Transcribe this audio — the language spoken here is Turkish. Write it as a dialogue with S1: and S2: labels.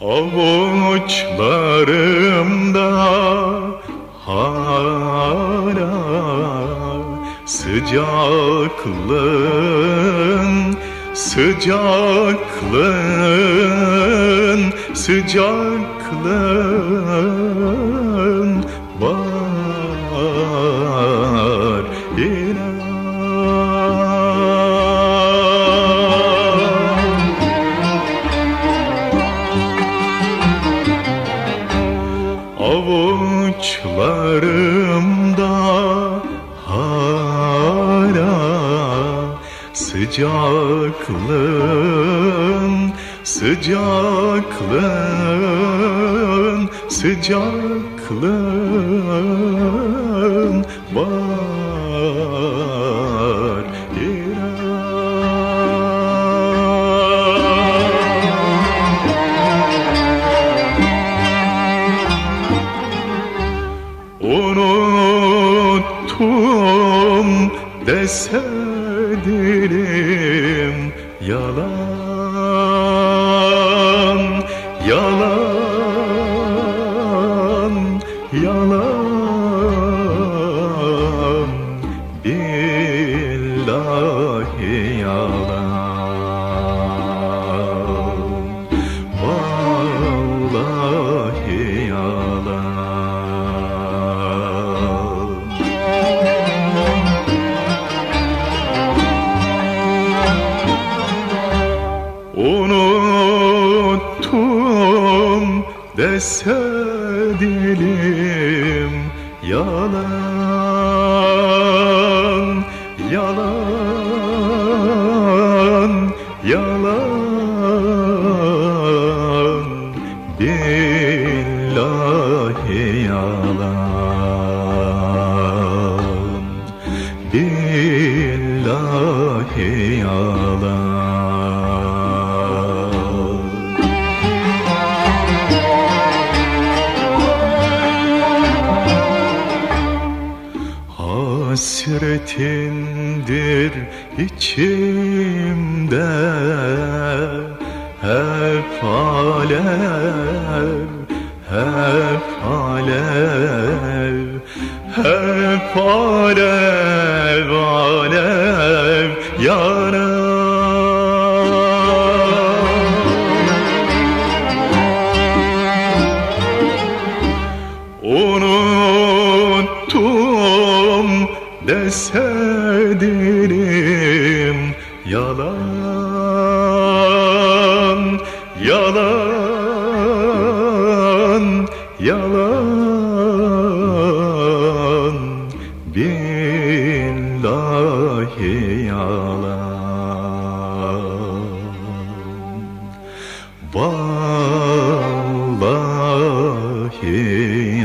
S1: Avuçlarımda hala sıcaklığın sıcaklığın sıcaklığın avuçlarımda hala sıcaklığın sıcaklığın sıcaklığın var dese dilim yalan yalan yalan. Billahi yalan dese dilim yalan yalan yalan. Billahi yalan Hasretindir içimde. Hep alev, hep alev Hep alev, alev. Yanar dese dilim yalan yalan yalan. Billahi yalan. Vallahi